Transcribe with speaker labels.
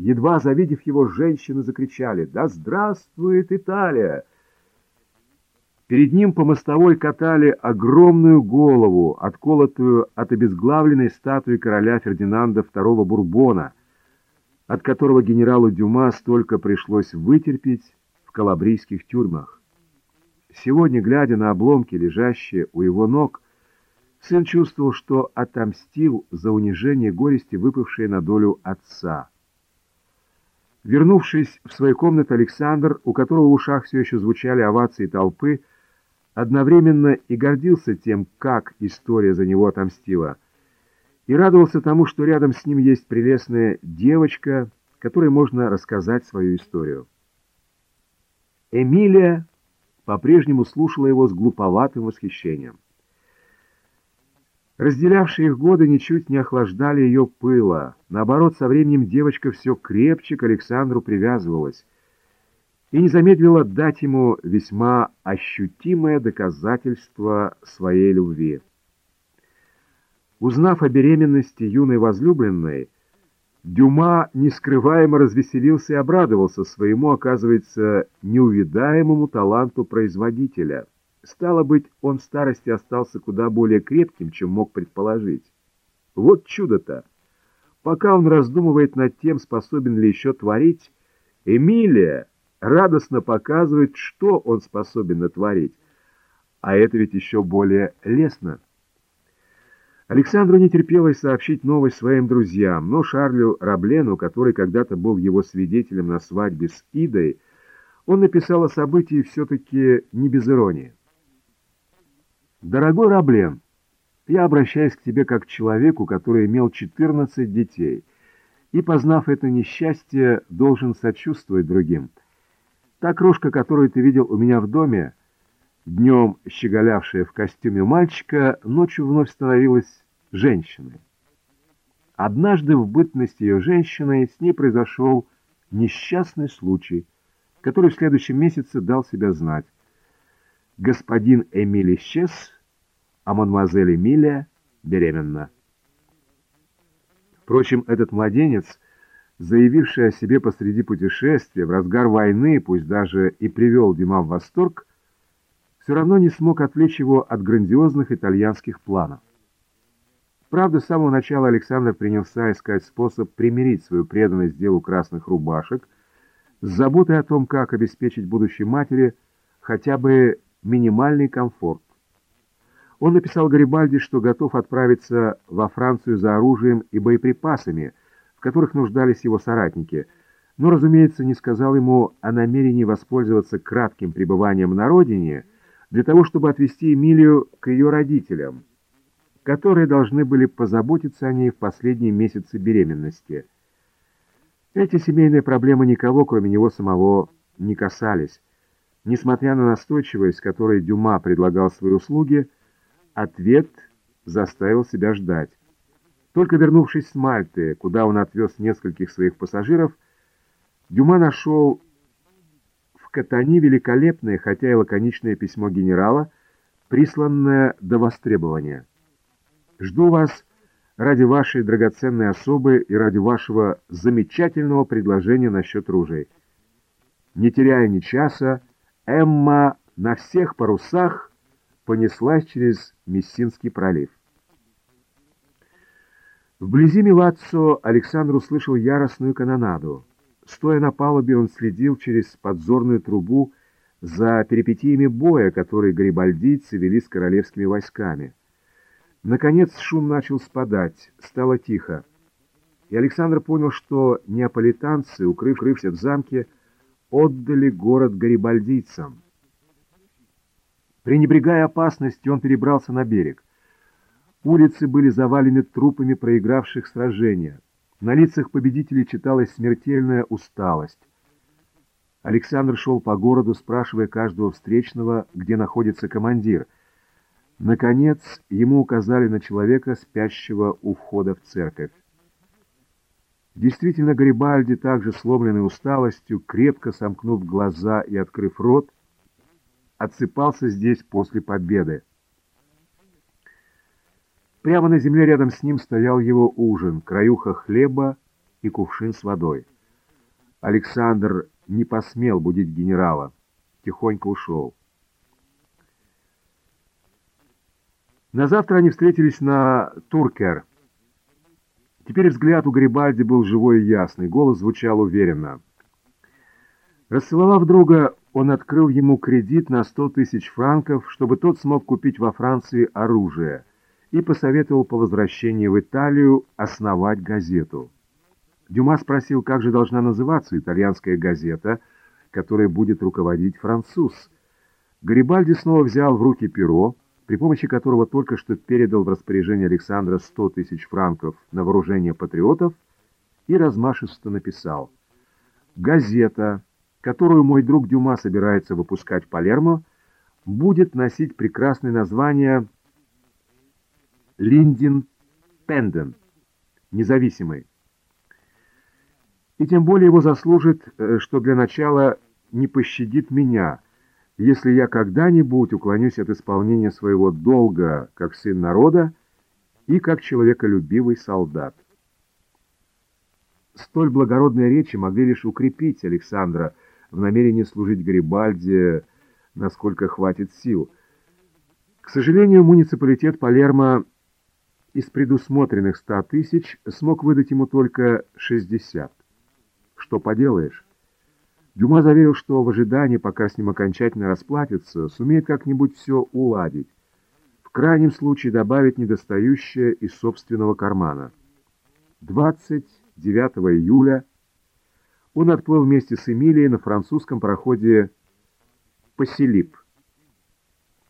Speaker 1: Едва завидев его, женщины закричали «Да здравствует Италия!» Перед ним по мостовой катали огромную голову, отколотую от обезглавленной статуи короля Фердинанда II Бурбона, от которого генералу Дюма столько пришлось вытерпеть в калабрийских тюрьмах. Сегодня, глядя на обломки, лежащие у его ног, сын чувствовал, что отомстил за унижение горести, выпавшее на долю отца. Вернувшись в свою комнату, Александр, у которого в ушах все еще звучали овации толпы, одновременно и гордился тем, как история за него отомстила, и радовался тому, что рядом с ним есть прелестная девочка, которой можно рассказать свою историю. Эмилия по-прежнему слушала его с глуповатым восхищением. Разделявшие их годы ничуть не охлаждали ее пыла. Наоборот, со временем девочка все крепче к Александру привязывалась и не замедлила дать ему весьма ощутимое доказательство своей любви. Узнав о беременности юной возлюбленной, Дюма нескрываемо развеселился и обрадовался своему, оказывается, неувидаемому таланту производителя — Стало быть, он в старости остался куда более крепким, чем мог предположить. Вот чудо-то! Пока он раздумывает над тем, способен ли еще творить, Эмилия радостно показывает, что он способен натворить. А это ведь еще более лестно. Александру не терпелось сообщить новость своим друзьям, но Шарлю Раблену, который когда-то был его свидетелем на свадьбе с Идой, он написал о событии все-таки не без иронии. Дорогой Раблен, я обращаюсь к тебе как к человеку, который имел 14 детей, и, познав это несчастье, должен сочувствовать другим. Та крошка, которую ты видел у меня в доме, днем щеголявшая в костюме мальчика, ночью вновь становилась женщиной. Однажды в бытность ее женщиной с ней произошел несчастный случай, который в следующем месяце дал себя знать. Господин Эмиль исчез, а мадемуазель Эмилия беременна. Впрочем, этот младенец, заявивший о себе посреди путешествия, в разгар войны, пусть даже и привел Дима в восторг, все равно не смог отвлечь его от грандиозных итальянских планов. Правда, с самого начала Александр принялся искать способ примирить свою преданность делу красных рубашек с заботой о том, как обеспечить будущей матери хотя бы минимальный комфорт. Он написал Гарибальди, что готов отправиться во Францию за оружием и боеприпасами, в которых нуждались его соратники, но, разумеется, не сказал ему о намерении воспользоваться кратким пребыванием на родине для того, чтобы отвезти Эмилию к ее родителям, которые должны были позаботиться о ней в последние месяцы беременности. Эти семейные проблемы никого, кроме него самого, не касались. Несмотря на настойчивость, которой Дюма предлагал свои услуги, ответ заставил себя ждать. Только вернувшись с Мальты, куда он отвез нескольких своих пассажиров, Дюма нашел в Катани великолепное, хотя и лаконичное письмо генерала, присланное до востребования. «Жду вас ради вашей драгоценной особы и ради вашего замечательного предложения насчет ружей. Не теряя ни часа, Эмма на всех парусах понеслась через Мессинский пролив. Вблизи Милаццо Александр услышал яростную канонаду. Стоя на палубе, он следил через подзорную трубу за перипетиями боя, который гарибальдийцы вели с королевскими войсками. Наконец шум начал спадать, стало тихо. И Александр понял, что неаполитанцы, укрывшись в замке, отдали город гарибальдийцам. Пренебрегая опасностью, он перебрался на берег. Улицы были завалены трупами проигравших сражения. На лицах победителей читалась смертельная усталость. Александр шел по городу, спрашивая каждого встречного, где находится командир. Наконец, ему указали на человека, спящего у входа в церковь. Действительно, Гарибальди, также сломленный усталостью, крепко сомкнув глаза и открыв рот, отсыпался здесь после победы. Прямо на земле рядом с ним стоял его ужин, краюха хлеба и кувшин с водой. Александр не посмел будить генерала, тихонько ушел. На завтра они встретились на Туркер. Теперь взгляд у Гарибальди был живой и ясный, голос звучал уверенно. Расцеловав друга, он открыл ему кредит на сто тысяч франков, чтобы тот смог купить во Франции оружие, и посоветовал по возвращении в Италию основать газету. Дюма спросил, как же должна называться итальянская газета, которой будет руководить француз. Гарибальди снова взял в руки перо, при помощи которого только что передал в распоряжение Александра 100 тысяч франков на вооружение патриотов и размашисто написал «Газета, которую мой друг Дюма собирается выпускать в Палермо, будет носить прекрасное название «Линдин Пенден» — «Независимый». И тем более его заслужит, э, что для начала не пощадит меня — если я когда-нибудь уклонюсь от исполнения своего долга как сын народа и как человеколюбивый солдат. Столь благородные речи могли лишь укрепить Александра в намерении служить Гарибальде, насколько хватит сил. К сожалению, муниципалитет Палермо из предусмотренных ста тысяч смог выдать ему только 60. Что поделаешь? Дюма заверил, что в ожидании, пока с ним окончательно расплатится, сумеет как-нибудь все уладить, в крайнем случае добавить недостающее из собственного кармана. 29 июля он отплыл вместе с Эмилией на французском пароходе «Поселип».